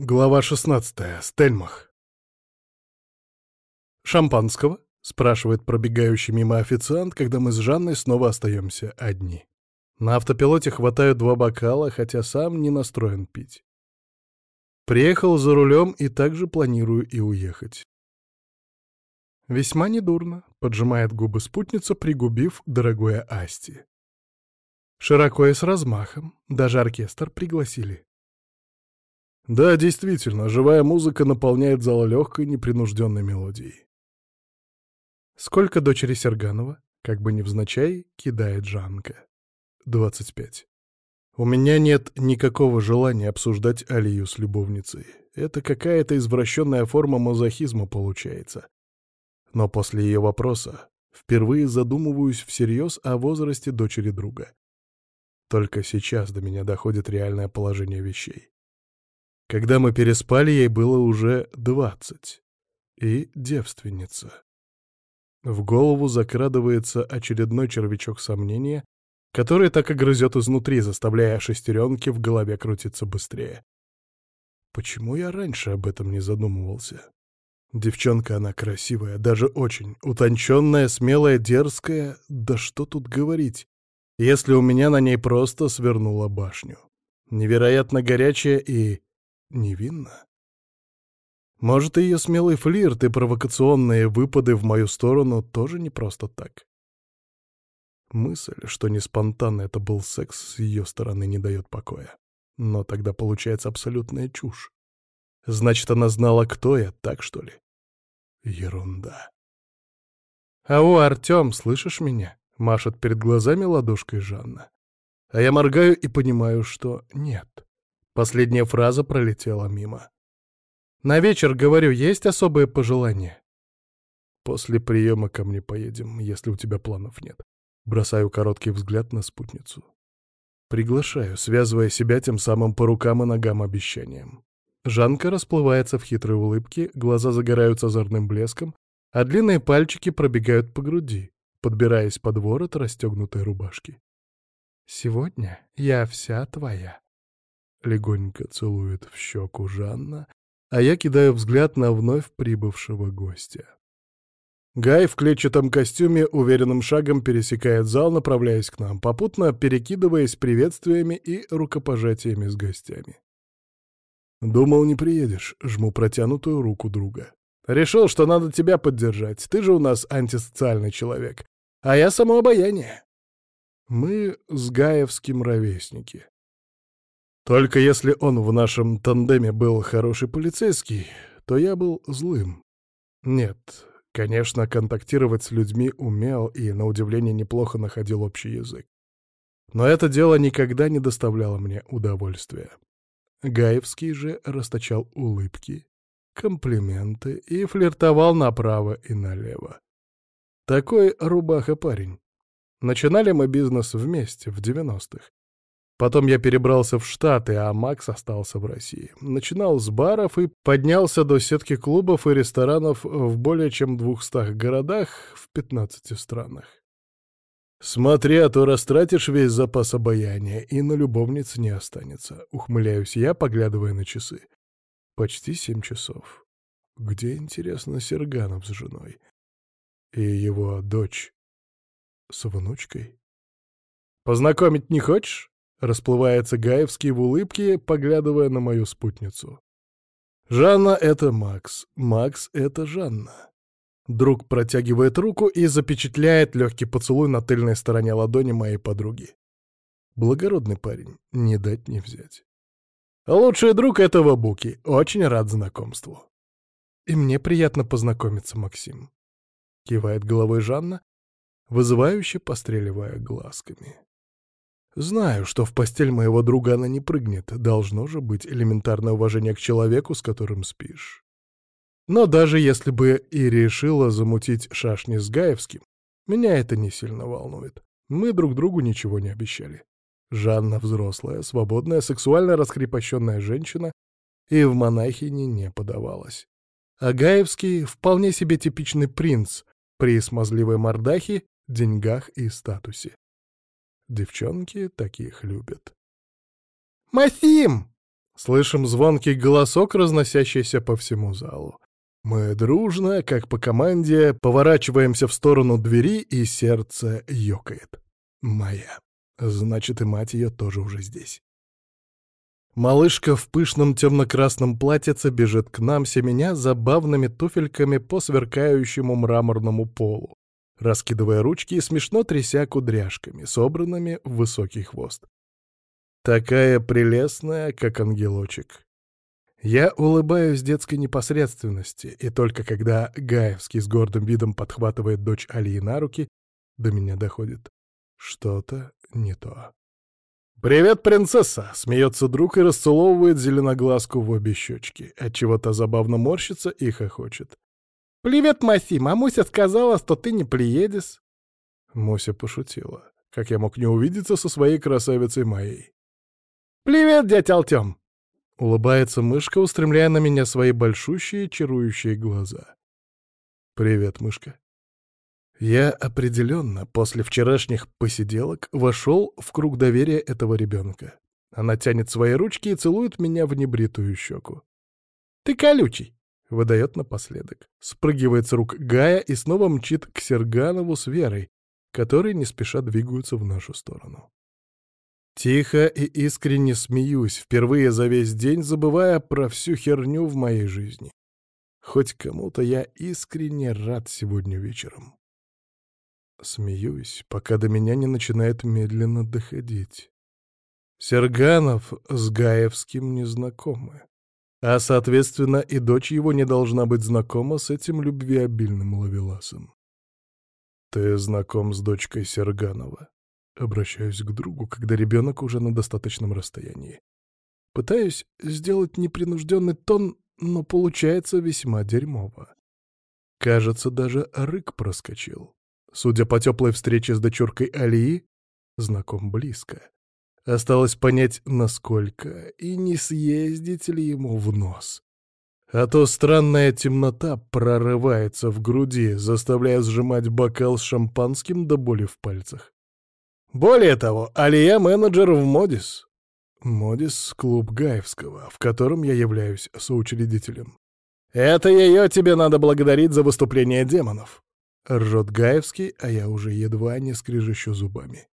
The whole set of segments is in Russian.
Глава 16. Стельмах. «Шампанского?» — спрашивает пробегающий мимо официант, когда мы с Жанной снова остаемся одни. На автопилоте хватаю два бокала, хотя сам не настроен пить. Приехал за рулем и также планирую и уехать. «Весьма недурно», — поджимает губы спутница, пригубив дорогое Асти. Широко и с размахом, даже оркестр пригласили. Да, действительно, живая музыка наполняет зал легкой, непринужденной мелодией. Сколько дочери Серганова, как бы невзначай, кидает Жанка. 25. У меня нет никакого желания обсуждать Алию с любовницей. Это какая-то извращенная форма мазохизма получается. Но после ее вопроса впервые задумываюсь всерьез о возрасте дочери друга. Только сейчас до меня доходит реальное положение вещей. Когда мы переспали, ей было уже двадцать. И девственница. В голову закрадывается очередной червячок сомнения, который так и грызет изнутри, заставляя шестеренки в голове крутиться быстрее. Почему я раньше об этом не задумывался? Девчонка она красивая, даже очень. Утонченная, смелая, дерзкая. Да что тут говорить, если у меня на ней просто свернула башню. Невероятно горячая и невинно. Может, ее смелый флирт и провокационные выпады в мою сторону тоже не просто так. Мысль, что не спонтанно это был секс, с ее стороны не дает покоя. Но тогда получается абсолютная чушь. Значит, она знала, кто я, так что ли? Ерунда. «Ау, Артем, слышишь меня?» — машет перед глазами ладошкой Жанна. А я моргаю и понимаю, что нет. Последняя фраза пролетела мимо. «На вечер, говорю, есть особые пожелания?» «После приема ко мне поедем, если у тебя планов нет». Бросаю короткий взгляд на спутницу. Приглашаю, связывая себя тем самым по рукам и ногам обещанием. Жанка расплывается в хитрой улыбке, глаза загораются озорным блеском, а длинные пальчики пробегают по груди, подбираясь под ворот расстегнутой рубашки. «Сегодня я вся твоя», Легонько целует в щеку Жанна, а я кидаю взгляд на вновь прибывшего гостя. Гай в клетчатом костюме уверенным шагом пересекает зал, направляясь к нам, попутно перекидываясь приветствиями и рукопожатиями с гостями. «Думал, не приедешь», — жму протянутую руку друга. «Решил, что надо тебя поддержать. Ты же у нас антисоциальный человек. А я само обаяние». Мы с Гаевским ровесники. Только если он в нашем тандеме был хороший полицейский, то я был злым. Нет, конечно, контактировать с людьми умел и, на удивление, неплохо находил общий язык. Но это дело никогда не доставляло мне удовольствия. Гаевский же расточал улыбки, комплименты и флиртовал направо и налево. Такой рубаха-парень. Начинали мы бизнес вместе в 90-х. Потом я перебрался в Штаты, а Макс остался в России. Начинал с баров и поднялся до сетки клубов и ресторанов в более чем двухстах городах в 15 странах. «Смотри, а то растратишь весь запас обаяния, и на любовниц не останется», — ухмыляюсь я, поглядывая на часы. Почти семь часов. Где, интересно, Серганов с женой? И его дочь с внучкой? «Познакомить не хочешь?» Расплывается Гаевский в улыбке, поглядывая на мою спутницу. «Жанна — это Макс, Макс — это Жанна». Друг протягивает руку и запечатляет легкий поцелуй на тыльной стороне ладони моей подруги. Благородный парень, не дать не взять. Лучший друг этого Буки, очень рад знакомству. И мне приятно познакомиться, Максим. Кивает головой Жанна, вызывающе постреливая глазками. Знаю, что в постель моего друга она не прыгнет, должно же быть элементарное уважение к человеку, с которым спишь. Но даже если бы и решила замутить шашни с Гаевским, меня это не сильно волнует. Мы друг другу ничего не обещали. Жанна взрослая, свободная, сексуально раскрепощенная женщина и в монахини не подавалась. А Гаевский — вполне себе типичный принц при смазливой мордахе, деньгах и статусе. Девчонки таких любят. «Масим!» Слышим звонкий голосок, разносящийся по всему залу. Мы дружно, как по команде, поворачиваемся в сторону двери, и сердце ёкает. Моя. Значит, и мать ее тоже уже здесь. Малышка в пышном темно-красном платьице бежит к нам, семеня забавными туфельками по сверкающему мраморному полу, раскидывая ручки и смешно тряся кудряшками, собранными в высокий хвост. Такая прелестная, как ангелочек. Я улыбаюсь детской непосредственности, и только когда Гаевский с гордым видом подхватывает дочь Алии на руки, до меня доходит. Что-то не то. «Привет, принцесса!» — смеется друг и расцеловывает зеленоглазку в обе щечки, отчего-то забавно морщится и хохочет. «Привет, Маси! Мамуся сказала, что ты не приедешь!» Муся пошутила. Как я мог не увидеться со своей красавицей Майей? «Привет, дядя Алтем!» Улыбается мышка, устремляя на меня свои большущие, чарующие глаза. «Привет, мышка!» Я определенно после вчерашних посиделок вошел в круг доверия этого ребенка. Она тянет свои ручки и целует меня в небритую щеку. «Ты колючий!» — выдает напоследок. Спрыгивает с рук Гая и снова мчит к Серганову с Верой, которые не спеша двигаются в нашу сторону. Тихо и искренне смеюсь, впервые за весь день забывая про всю херню в моей жизни. Хоть кому-то я искренне рад сегодня вечером. Смеюсь, пока до меня не начинает медленно доходить. Серганов с Гаевским не знакомы. А, соответственно, и дочь его не должна быть знакома с этим любвеобильным ловеласом. «Ты знаком с дочкой Серганова?» Обращаюсь к другу, когда ребенок уже на достаточном расстоянии. Пытаюсь сделать непринужденный тон, но получается весьма дерьмово. Кажется, даже рык проскочил. Судя по теплой встрече с дочуркой Алии, знаком близко. Осталось понять, насколько, и не съездить ли ему в нос. А то странная темнота прорывается в груди, заставляя сжимать бокал с шампанским до боли в пальцах. Более того, Алия — менеджер в Модис. Модис — клуб Гаевского, в котором я являюсь соучредителем. Это ее тебе надо благодарить за выступление демонов. Ржет Гаевский, а я уже едва не скрежещу зубами.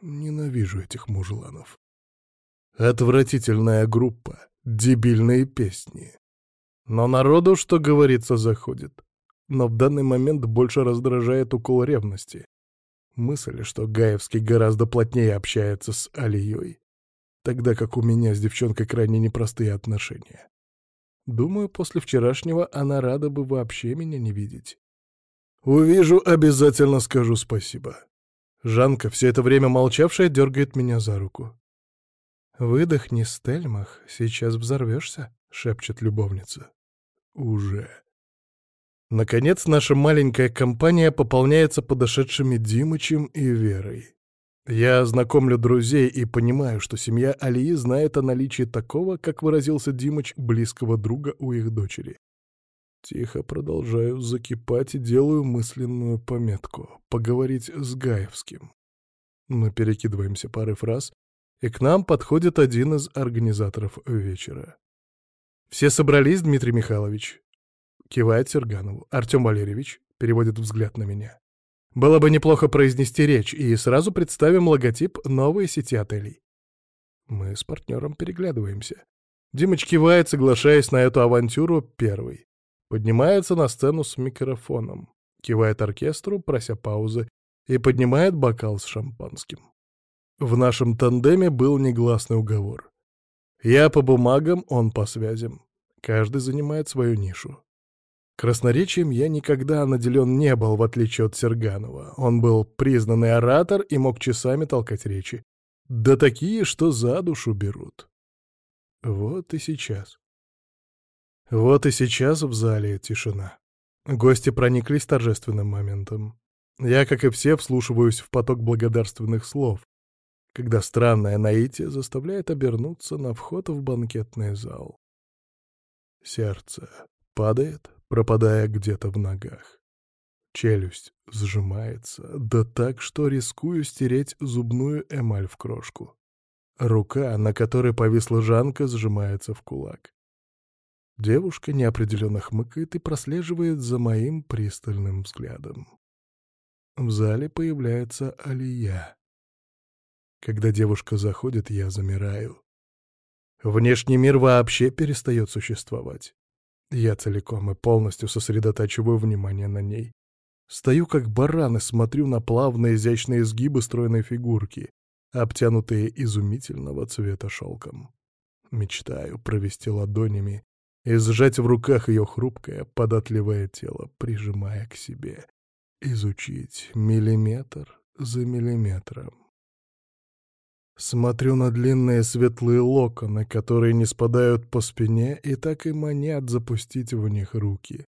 Ненавижу этих мужланов. Отвратительная группа, дебильные песни. Но народу, что говорится, заходит. Но в данный момент больше раздражает укол ревности. Мысль, что Гаевский гораздо плотнее общается с Алией, тогда как у меня с девчонкой крайне непростые отношения. Думаю, после вчерашнего она рада бы вообще меня не видеть. Увижу, обязательно скажу спасибо. Жанка, все это время молчавшая, дергает меня за руку. «Выдохни, Стельмах, сейчас взорвешься», — шепчет любовница. «Уже». Наконец, наша маленькая компания пополняется подошедшими Димычем и Верой. Я знакомлю друзей и понимаю, что семья Алии знает о наличии такого, как выразился Димыч, близкого друга у их дочери. Тихо продолжаю закипать и делаю мысленную пометку — поговорить с Гаевским. Мы перекидываемся парой фраз, и к нам подходит один из организаторов вечера. «Все собрались, Дмитрий Михайлович?» Кивает Серганову. Артем Валерьевич переводит взгляд на меня. «Было бы неплохо произнести речь, и сразу представим логотип новой сети отелей». Мы с партнером переглядываемся. Димыч кивает, соглашаясь на эту авантюру первый. Поднимается на сцену с микрофоном, кивает оркестру, прося паузы, и поднимает бокал с шампанским. В нашем тандеме был негласный уговор. Я по бумагам, он по связям. Каждый занимает свою нишу. Красноречием я никогда наделен не был, в отличие от Серганова. Он был признанный оратор и мог часами толкать речи. Да такие, что за душу берут. Вот и сейчас. Вот и сейчас в зале тишина. Гости прониклись торжественным моментом. Я, как и все, вслушиваюсь в поток благодарственных слов, когда странное наитие заставляет обернуться на вход в банкетный зал. Сердце падает, пропадая где-то в ногах. Челюсть сжимается, да так, что рискую стереть зубную эмаль в крошку. Рука, на которой повисла Жанка, сжимается в кулак. Девушка неопределенно хмыкает и прослеживает за моим пристальным взглядом. В зале появляется Алия. Когда девушка заходит, я замираю. Внешний мир вообще перестает существовать. Я целиком и полностью сосредотачиваю внимание на ней. Стою как баран и смотрю на плавные изящные изгибы стройной фигурки, обтянутые изумительного цвета шелком. Мечтаю провести ладонями и сжать в руках ее хрупкое, податливое тело, прижимая к себе. Изучить миллиметр за миллиметром. Смотрю на длинные светлые локоны, которые не спадают по спине, и так и манят запустить в них руки.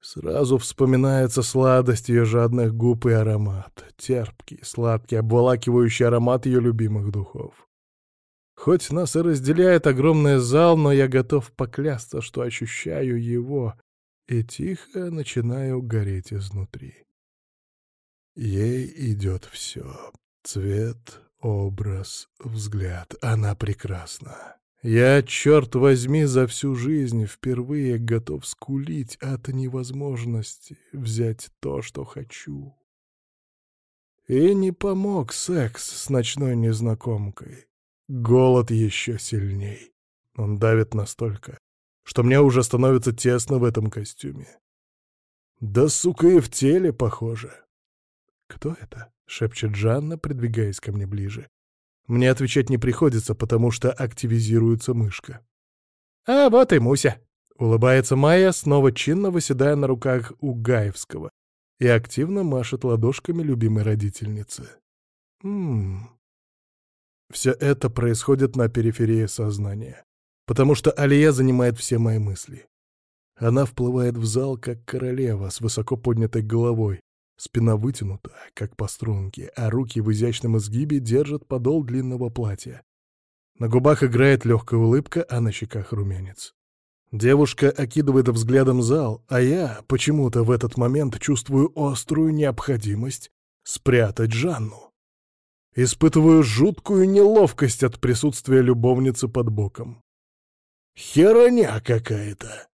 Сразу вспоминается сладость ее жадных губ и аромат. Терпкий, сладкий, обволакивающий аромат ее любимых духов. Хоть нас и разделяет огромный зал, но я готов поклясться, что ощущаю его, и тихо начинаю гореть изнутри. Ей идет все. Цвет, образ, взгляд. Она прекрасна. Я, черт возьми, за всю жизнь впервые готов скулить от невозможности взять то, что хочу. И не помог секс с ночной незнакомкой. Голод еще сильней. Он давит настолько, что мне уже становится тесно в этом костюме. Да, сука, и в теле похоже. «Кто это?» — шепчет Жанна, придвигаясь ко мне ближе. Мне отвечать не приходится, потому что активизируется мышка. «А вот и Муся!» — улыбается Майя, снова чинно выседая на руках у Гаевского и активно машет ладошками любимой родительницы. Ммм. Все это происходит на периферии сознания, потому что Алия занимает все мои мысли. Она вплывает в зал, как королева, с высоко поднятой головой, Спина вытянута, как по струнке, а руки в изящном изгибе держат подол длинного платья. На губах играет легкая улыбка, а на щеках румянец. Девушка окидывает взглядом зал, а я почему-то в этот момент чувствую острую необходимость спрятать Жанну. Испытываю жуткую неловкость от присутствия любовницы под боком. Хероня какая-то.